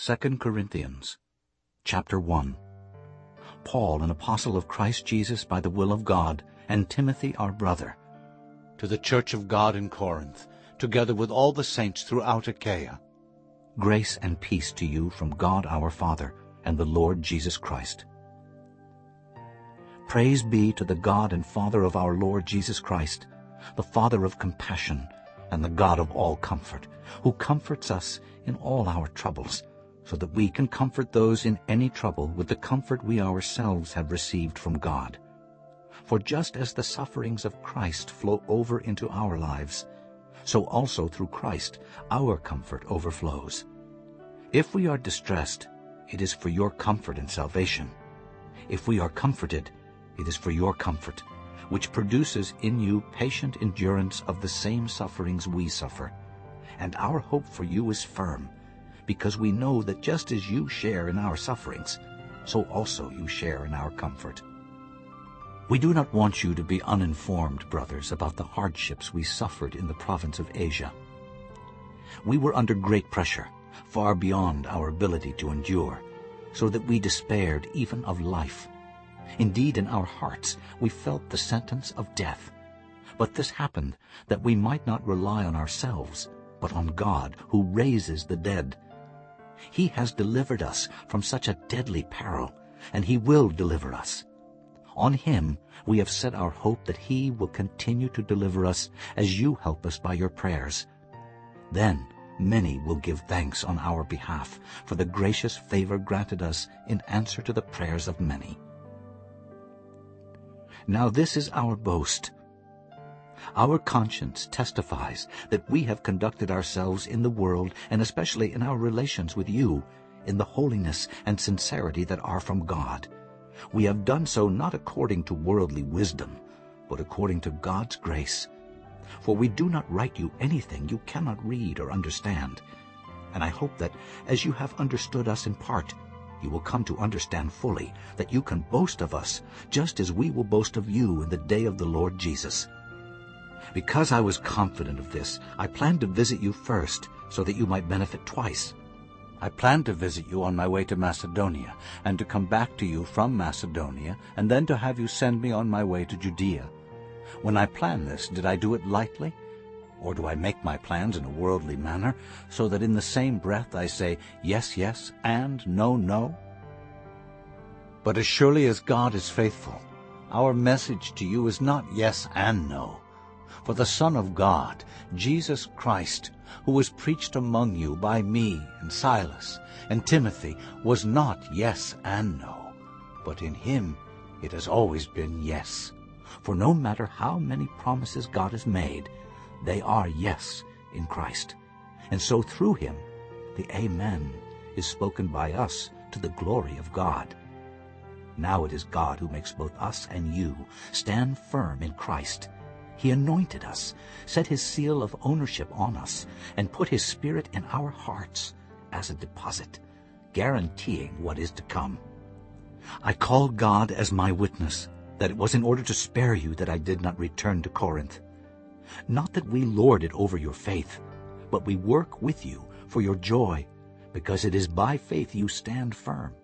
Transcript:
2 Corinthians chapter 1 Paul, an apostle of Christ Jesus by the will of God, and Timothy our brother, to the church of God in Corinth, together with all the saints throughout Achaia. Grace and peace to you from God our Father and the Lord Jesus Christ. Praise be to the God and Father of our Lord Jesus Christ, the Father of compassion and the God of all comfort, who comforts us in all our troubles, so that we can comfort those in any trouble with the comfort we ourselves have received from God. For just as the sufferings of Christ flow over into our lives, so also through Christ our comfort overflows. If we are distressed, it is for your comfort and salvation. If we are comforted, it is for your comfort, which produces in you patient endurance of the same sufferings we suffer. And our hope for you is firm, because we know that just as you share in our sufferings, so also you share in our comfort. We do not want you to be uninformed, brothers, about the hardships we suffered in the province of Asia. We were under great pressure, far beyond our ability to endure, so that we despaired even of life. Indeed, in our hearts we felt the sentence of death. But this happened that we might not rely on ourselves, but on God, who raises the dead. He has delivered us from such a deadly peril, and he will deliver us. On him we have set our hope that he will continue to deliver us as you help us by your prayers. Then many will give thanks on our behalf for the gracious favor granted us in answer to the prayers of many. Now this is our boast. Our conscience testifies that we have conducted ourselves in the world, and especially in our relations with you, in the holiness and sincerity that are from God. We have done so not according to worldly wisdom, but according to God's grace. For we do not write you anything you cannot read or understand. And I hope that, as you have understood us in part, you will come to understand fully that you can boast of us, just as we will boast of you in the day of the Lord Jesus. Because I was confident of this, I planned to visit you first, so that you might benefit twice. I planned to visit you on my way to Macedonia, and to come back to you from Macedonia, and then to have you send me on my way to Judea. When I planned this, did I do it lightly? Or do I make my plans in a worldly manner, so that in the same breath I say, yes, yes, and no, no? But as surely as God is faithful, our message to you is not yes and no, for the Son of God, Jesus Christ, who was preached among you by me and Silas and Timothy, was not yes and no, but in him it has always been yes. For no matter how many promises God has made, they are yes in Christ. And so through him, the Amen is spoken by us to the glory of God. Now it is God who makes both us and you stand firm in Christ. He anointed us, set his seal of ownership on us, and put his Spirit in our hearts as a deposit, guaranteeing what is to come. I call God as my witness that it was in order to spare you that I did not return to Corinth. Not that we lord it over your faith, but we work with you for your joy, because it is by faith you stand firm.